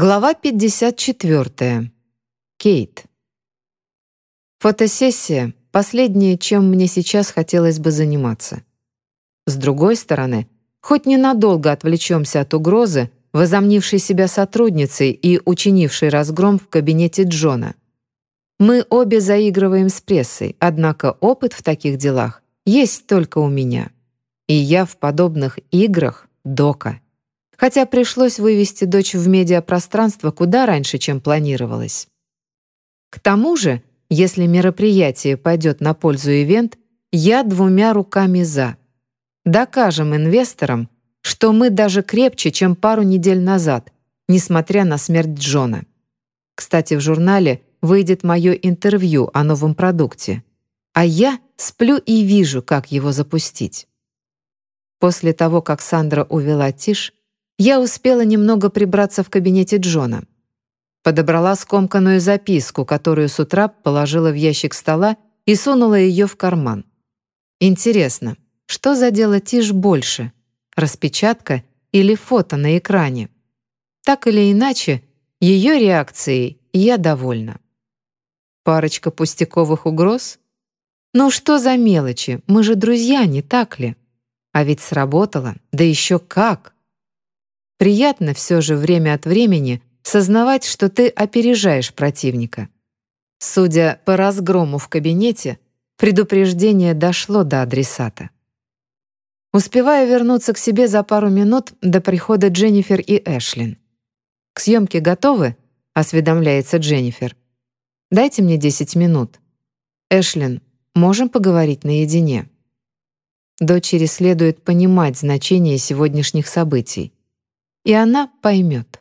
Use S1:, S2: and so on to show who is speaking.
S1: Глава 54. Кейт. Фотосессия — последнее, чем мне сейчас хотелось бы заниматься. С другой стороны, хоть ненадолго отвлечемся от угрозы, возомнившей себя сотрудницей и учинившей разгром в кабинете Джона. Мы обе заигрываем с прессой, однако опыт в таких делах есть только у меня. И я в подобных играх — дока хотя пришлось вывести дочь в медиапространство куда раньше, чем планировалось. К тому же, если мероприятие пойдет на пользу ивент, я двумя руками «за». Докажем инвесторам, что мы даже крепче, чем пару недель назад, несмотря на смерть Джона. Кстати, в журнале выйдет мое интервью о новом продукте, а я сплю и вижу, как его запустить. После того, как Сандра увела Тиш, я успела немного прибраться в кабинете Джона. Подобрала скомканную записку, которую с утра положила в ящик стола и сунула ее в карман. Интересно, что за дело Тиш больше? Распечатка или фото на экране? Так или иначе, ее реакцией я довольна. Парочка пустяковых угроз? Ну что за мелочи, мы же друзья, не так ли? А ведь сработало, да еще как! Приятно все же время от времени сознавать, что ты опережаешь противника. Судя по разгрому в кабинете, предупреждение дошло до адресата. Успеваю вернуться к себе за пару минут до прихода Дженнифер и Эшлин. «К съемке готовы?» — осведомляется Дженнифер. «Дайте мне 10 минут». «Эшлин, можем поговорить наедине?» Дочери следует понимать значение сегодняшних событий и она поймет.